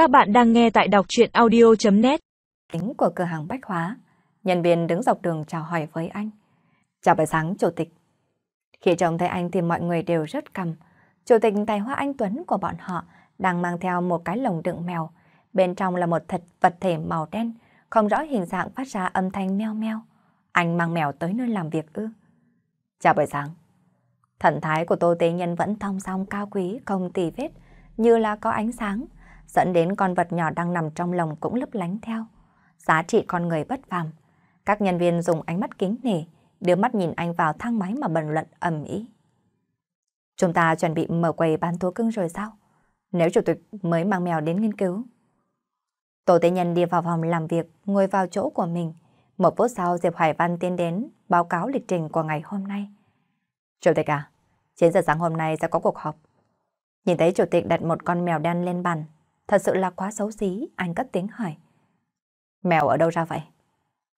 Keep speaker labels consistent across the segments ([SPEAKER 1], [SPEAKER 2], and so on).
[SPEAKER 1] Các bạn đang nghe tại đọc truyện audio.net
[SPEAKER 2] Tính của cửa hàng bách hóa, nhân viên đứng dọc đường chào hỏi với anh. Chào buổi sáng, Chủ tịch. Khi trông thấy anh thì mọi người đều rất cầm. Chủ tịch tài hoa anh Tuấn của bọn họ đang mang theo một cái lồng đựng mèo. Bên trong là một thật vật thể màu đen, không rõ hình dạng phát ra âm thanh meo meo. Anh mang mèo tới nơi làm việc ư. Chào buổi sáng. Thần thái của Tô Tế Nhân vẫn thong song cao quý, không tì vết, như là có ánh sáng, dẫn đến con vật nhỏ đang nằm trong lòng cũng lấp lánh theo. Giá trị con người bất phàm. Các nhân viên dùng ánh mắt kính nể, đưa mắt nhìn anh vào thang máy mà bần luận ầm ĩ Chúng ta chuẩn bị mở quầy bán thú cưng rồi sao? Nếu chủ tịch mới mang mèo đến nghiên cứu. Tổ tế nhân đi vào phòng làm việc, ngồi vào chỗ của mình. Một phút sau Diệp Hải Văn tiến đến báo cáo lịch trình của ngày hôm nay. Chủ tịch à, 9 giờ sáng hôm nay sẽ có cuộc họp. Nhìn thấy chủ tịch đặt một con mèo đen lên bàn, thật sự là quá xấu xí, anh cất tiếng hỏi. Mèo ở đâu ra vậy?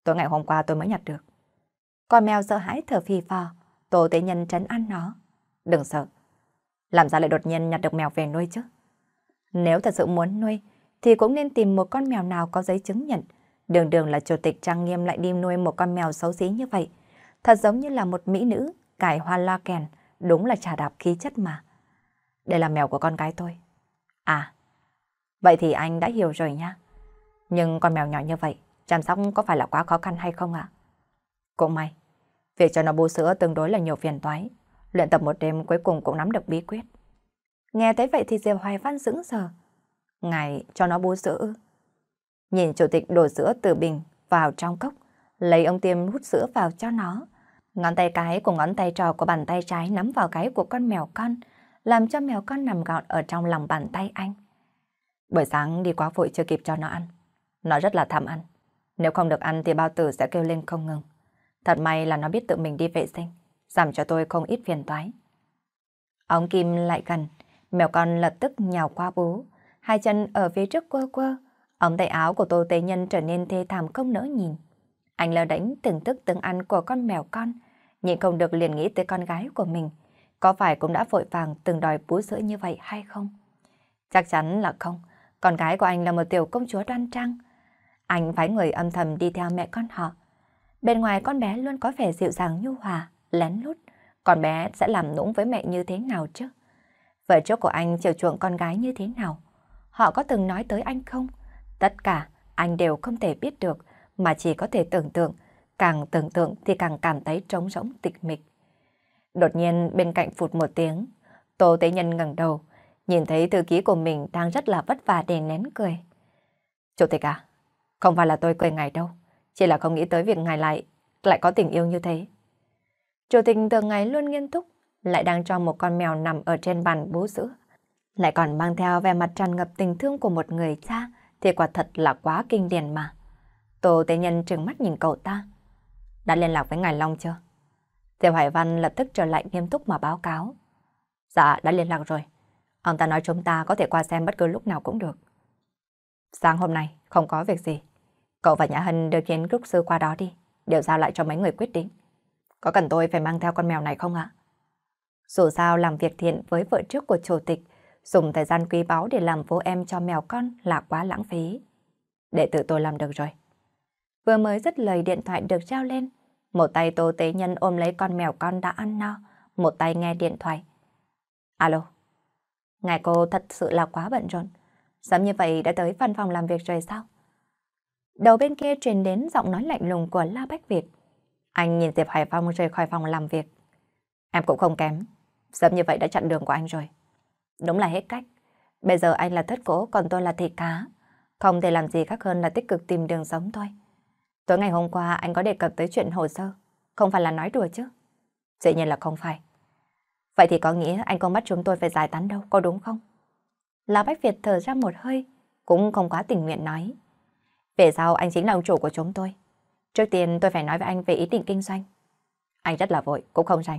[SPEAKER 2] Tối ngày hôm qua tôi mới nhặt được. Con mèo sợ hãi thở phì phò, tổ tế nhân trấn ăn nó. Đừng sợ. Làm sao lại đột nhiên nhặt được mèo về nuôi chứ? Nếu thật sự muốn nuôi, thì cũng nên tìm một con mèo nào có giấy chứng nhận. Đường đường là chủ tịch trang nghiêm lại đi nuôi một con mèo xấu xí như vậy. Thật giống như là một mỹ nữ, cải hoa loa kèn, đúng là trà đạp khí chất mà. Đây là mèo của con gái tôi. À, vậy thì anh đã hiểu rồi nha. Nhưng con mèo nhỏ như vậy, chăm sóc có phải là quá khó khăn hay không ạ? Cũng may, việc cho nó bú sữa tương đối là nhiều phiền toái. Luyện tập một đêm cuối cùng cũng nắm được bí quyết. Nghe thấy vậy thì Diệp Hoài Văn sững sờ. Ngài cho nó bú sữa ư? Nhìn chủ tịch đổ sữa từ bình vào trong cốc, lấy ông tiêm hút sữa vào cho nó. Ngón tay cái của ngón tay trò của bàn tay trái nắm vào cái của con mèo con, làm cho mèo con nằm gọn ở trong lòng bàn tay anh. Buổi sáng đi quá vội chưa kịp cho nó ăn. Nó rất là tham ăn. Nếu không được ăn thì bao tử sẽ kêu lên không ngừng. Thật may là nó biết tự mình đi vệ sinh, giảm cho tôi không ít phiền toái. Ông Kim lại gần, mèo con lập tức nhào qua bố hai chân ở phía trước quơ quơ. Ống tay áo của Tô Tế Nhân trở nên thê thảm không nỡ nhìn. Anh lơ đánh từng tức từng ăn của con mèo con, nhịn không được liền nghĩ tới con gái của mình. Có phải cũng đã vội vàng từng đòi bú sữa như vậy hay không? Chắc chắn là không. Con gái của anh là một tiểu công chúa đoan trang. Anh phải người âm thầm đi theo mẹ con họ. Bên ngoài con bé luôn có vẻ dịu dàng nhu hòa, lén lút. Con bé sẽ làm nũng với mẹ như thế nào chứ? Vợ trước của anh chiều chuộng con gái như thế nào? Họ có từng nói tới anh không? Tất cả anh đều không thể biết được, mà chỉ có thể tưởng tượng. Càng tưởng tượng thì càng cảm thấy trống rỗng tịch mịch. Đột nhiên bên cạnh phụt một tiếng, Tô Tế Nhân ngẩng đầu, nhìn thấy thư ký của mình đang rất là vất vả để nén cười. Chủ tịch à, không phải là tôi cười ngài đâu, chỉ là không nghĩ tới việc ngài lại, lại có tình yêu như thế. Chủ tịch từ ngày luôn nghiêm túc, lại đang cho một con mèo nằm ở trên bàn bú sữa. Lại còn mang theo vẻ mặt tràn ngập tình thương của một người cha, thì quả thật là quá kinh điển mà. Tô Tế Nhân trừng mắt nhìn cậu ta. Đã liên lạc với ngài Long chưa? Diệp Hải Văn lập tức trở lại nghiêm túc mà báo cáo. Dạ, đã liên lạc rồi. Ông ta nói chúng ta có thể qua xem bất cứ lúc nào cũng được. Sáng hôm nay, không có việc gì. Cậu và Nhã Hân đưa kiến trúc sư qua đó đi. Đều giao lại cho mấy người quyết định. Có cần tôi phải mang theo con mèo này không ạ? Dù sao làm việc thiện với vợ trước của chủ tịch, dùng thời gian quý báu để làm vô em cho mèo con là quá lãng phí. Để tự tôi làm được rồi. Vừa mới dứt lời điện thoại được trao lên, một tay Tô Tế Nhân ôm lấy con mèo con đã ăn no, một tay nghe điện thoại. Alo, ngài cô thật sự là quá bận rộn. Sớm như vậy đã tới văn phòng làm việc rồi sao? Đầu bên kia truyền đến giọng nói lạnh lùng của La Bách Việt. Anh nhìn Diệp Hải Phong rời khỏi phòng làm việc. Em cũng không kém. Sớm như vậy đã chặn đường của anh rồi. Đúng là hết cách. Bây giờ anh là thất cỗ, còn tôi là thịt cá. Không thể làm gì khác hơn là tích cực tìm đường sống thôi. Tối ngày hôm qua anh có đề cập tới chuyện hồ sơ. Không phải là nói đùa chứ? Dĩ nhiên là không phải. Vậy thì có nghĩa anh không bắt chúng tôi phải giải tán đâu, có đúng không? Lão Bách Việt thở ra một hơi, cũng không quá tình nguyện nói. Về sau anh chính là ông chủ của chúng tôi. Trước tiên tôi phải nói với anh về ý định kinh doanh. Anh rất là vội, cũng không rảnh.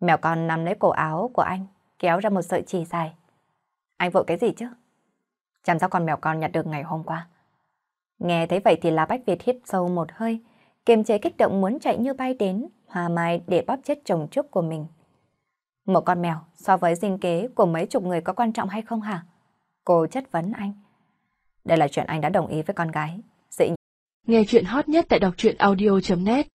[SPEAKER 2] Mèo con nằm lấy cổ áo của anh, kéo ra một sợi chỉ dài. Anh vội cái gì chứ? Chăm sóc con mèo con nhặt được ngày hôm qua. Nghe thấy vậy thì là Bách Việt hít sâu một hơi, kiềm chế kích động muốn chạy như bay đến, hòa mai để bóp chết chồng trước của mình. Một con mèo, so với sinh kế của mấy chục người có quan trọng hay không hả? Cô chất vấn anh. Đây là chuyện anh đã đồng ý với con gái. Dĩ
[SPEAKER 1] Nghe chuyện hot nhất tại đọc truyện audio.net